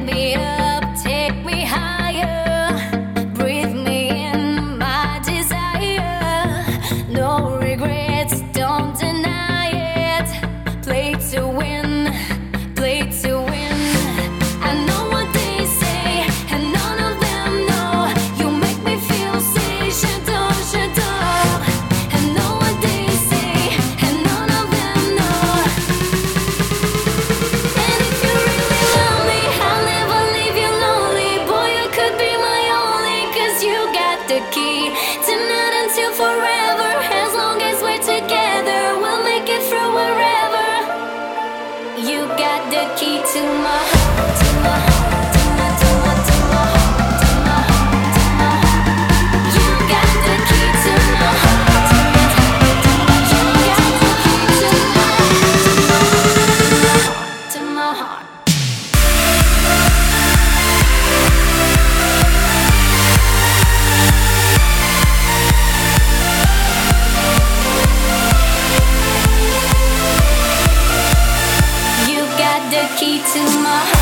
me up. key to my heart. key to my heart.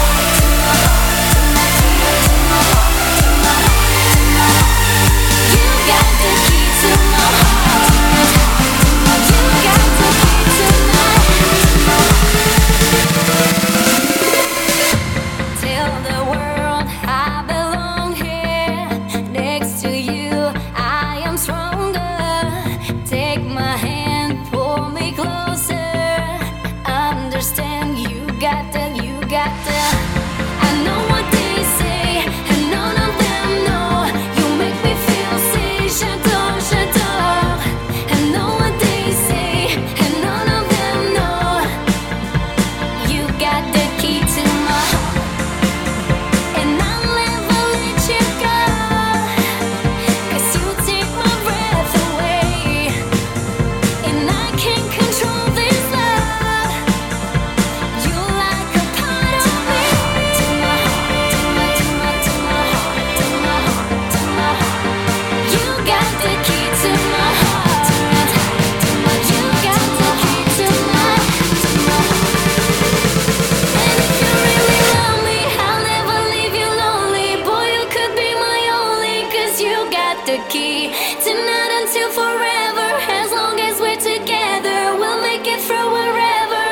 got the key. Tonight until forever, as long as we're together, we'll make it through wherever.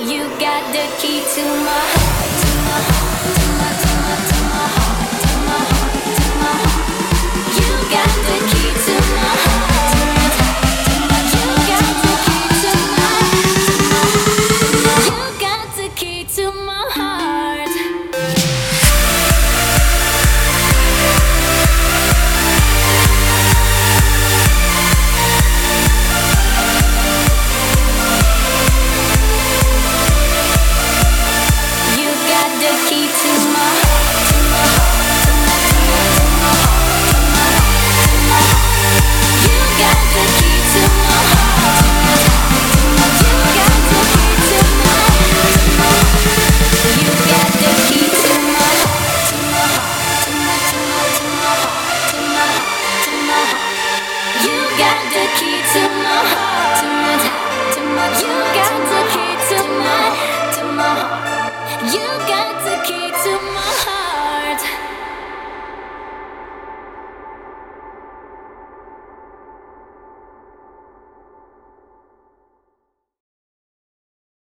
You got the key to my heart, to my heart.